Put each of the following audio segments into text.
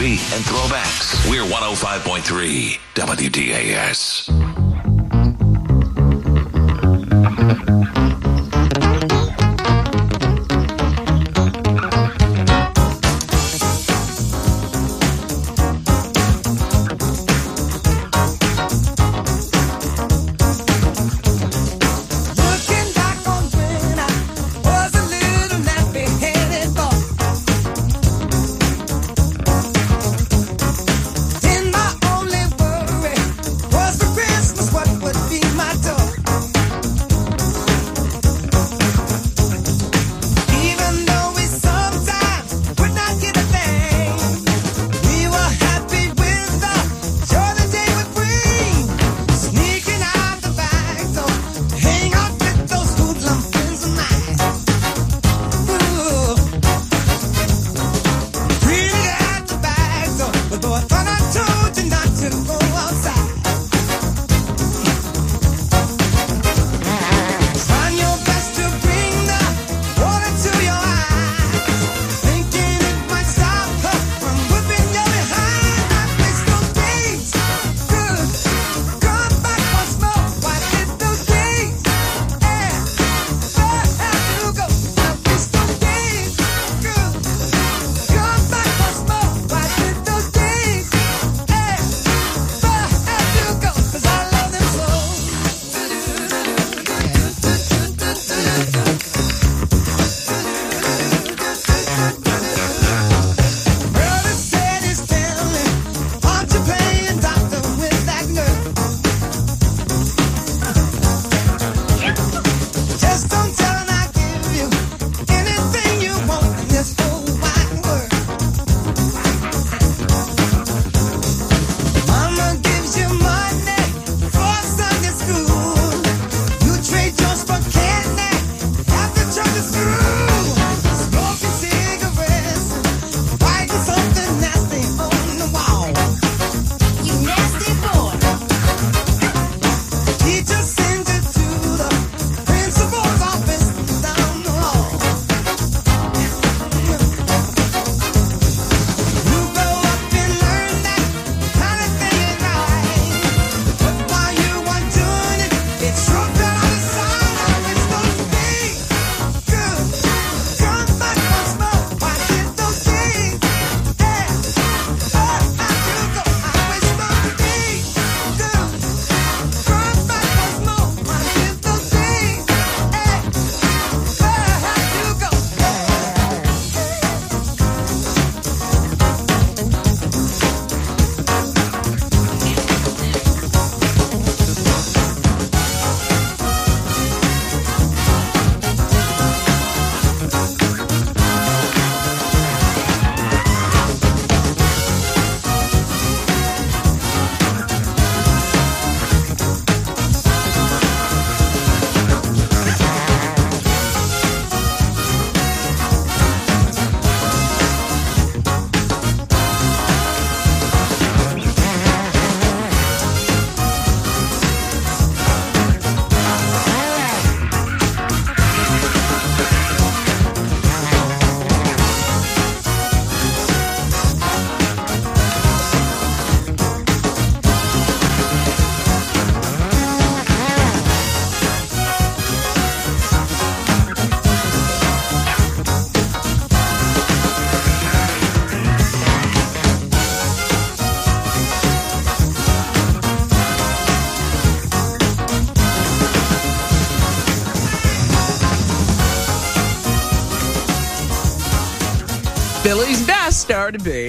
R&B and throwbacks. We're 105.3 WDAS.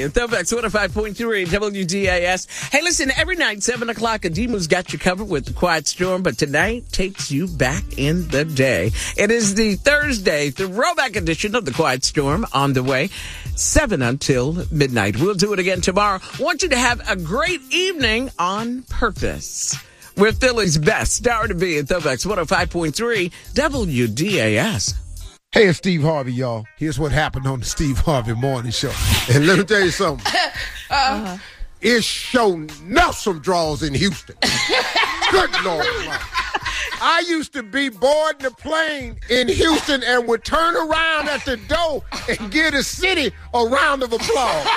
Be. Throwbacks 105.3 WDAS. Hey, listen, every night, 7 o'clock, Adima's got you covered with the Quiet Storm, but tonight takes you back in the day. It is the Thursday throwback edition of the Quiet Storm on the way, 7 until midnight. We'll do it again tomorrow. Want you to have a great evening on purpose. We're Philly's best star to be at Throwbacks 105.3 WDAS. Hey, it's Steve Harvey, y'all. Here's what happened on the Steve Harvey Morning Show. And let me tell you something. uh-huh. It's show enough some draws in Houston. Good Lord. I used to be boarding the plane in Houston and would turn around at the door and give the city a round of applause.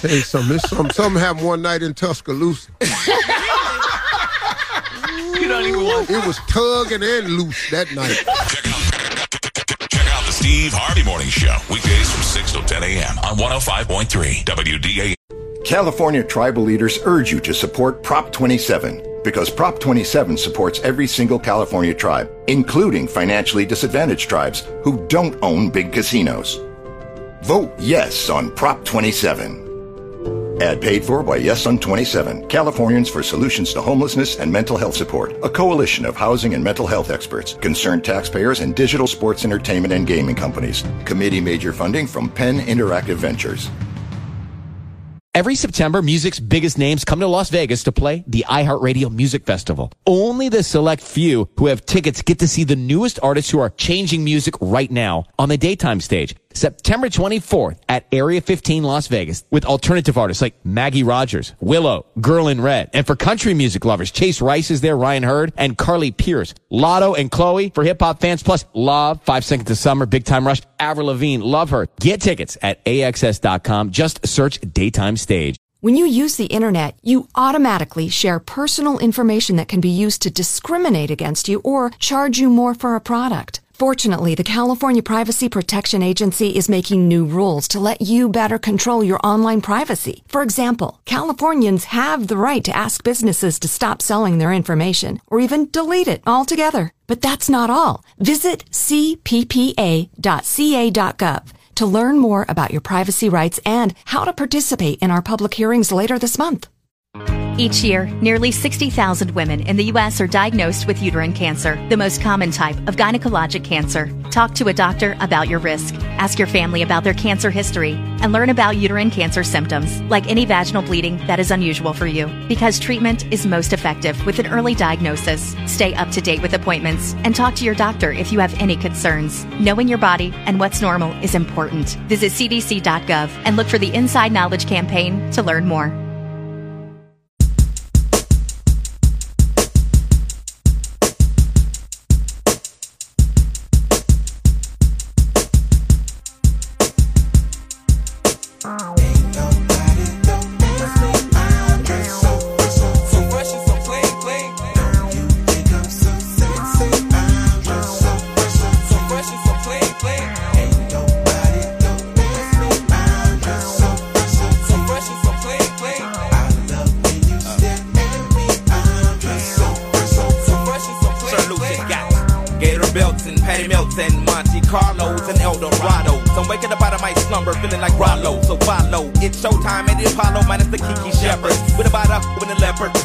Hey, something, something, something happened one night in Tuscaloosa. You don't even want. It was tugging and loose that night. Check out, check out the Steve Harvey Morning Show. Weekdays from 6 till 10 a.m. on 105.3 WDA. California tribal leaders urge you to support Prop 27 because Prop 27 supports every single California tribe, including financially disadvantaged tribes who don't own big casinos. Vote yes on Prop 27. Ad paid for by Yes on 27, Californians for Solutions to Homelessness and Mental Health Support, a coalition of housing and mental health experts, concerned taxpayers, and digital sports entertainment and gaming companies. Committee major funding from Penn Interactive Ventures. Every September, music's biggest names come to Las Vegas to play the iHeartRadio Music Festival. Only the select few who have tickets get to see the newest artists who are changing music right now on the daytime stage. September 24th at Area 15 Las Vegas with alternative artists like Maggie Rogers, Willow, Girl in Red. And for country music lovers, Chase Rice is there, Ryan Hurd, and Carly Pearce. Latto and Chloe for hip hop fans, plus Lauv, Five Seconds to Summer, Big Time Rush, Avril Lavigne, Love Her. Get tickets at AXS.com. Just search Daytime Stage. When you use the internet, you automatically share personal information that can be used to discriminate against you or charge you more for a product. Fortunately, the California Privacy Protection Agency is making new rules to let you better control your online privacy. For example, Californians have the right to ask businesses to stop selling their information or even delete it altogether. But that's not all. Visit cppa.ca.gov to learn more about your privacy rights and how to participate in our public hearings later this month. Each year, nearly 60,000 women in the U.S. are diagnosed with uterine cancer, the most common type of gynecologic cancer. Talk to a doctor about your risk. Ask your family about their cancer history and learn about uterine cancer symptoms, like any vaginal bleeding that is unusual for you. Because treatment is most effective with an early diagnosis. Stay up to date with appointments and talk to your doctor if you have any concerns. Knowing your body and what's normal is important. Visit cdc.gov and look for the Inside Knowledge campaign to learn more.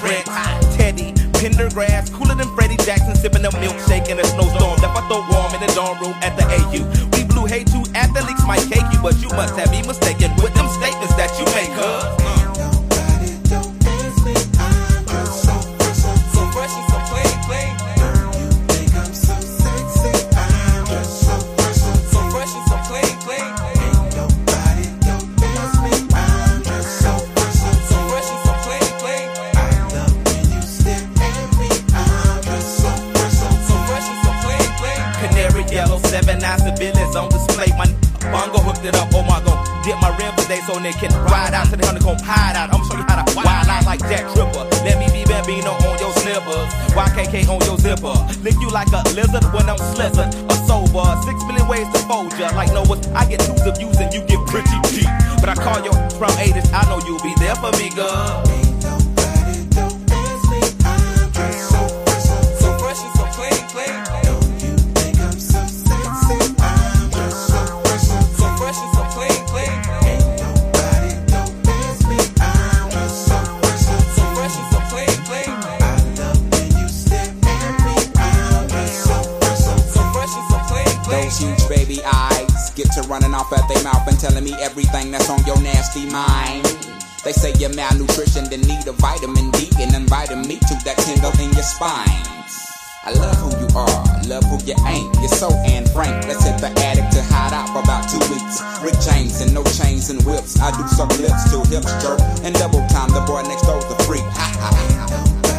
Leopard print. Teddy, Pendergrass, cooler than Freddie Jackson, sipping a milkshake in a snowstorm. Left I throw warm in the dorm room at the AU. We blew hay to athletes might cake you, but you must have me mistaken with them statements that you make, huh? Display. My bongo hooked it up. Oh my god, dip my rim today so they can ride out to the honeycomb hide out. I'm show you how to wild out like Jack Tripper. Let me be Bambino on your slippers. YKK on your zipper. Lick you like a lizard when I'm slizzard. A sober. Six million ways to fold ya. Like Noah, I get twos of views and you get pretty cheap. But I call your from 80s. I know you'll be there for me, girl. Everything that's on your nasty mind. They say you're malnutrition, then need a vitamin D and inviting me to that tingle in your spine. I love who you are, love who you ain't. You're so Anne Frank. Let's hit the attic to hide out for about two weeks. Rick James and no chains and whips. I do suck lips till hips jerk and double time. The boy next door's the freak. Ha ha ha.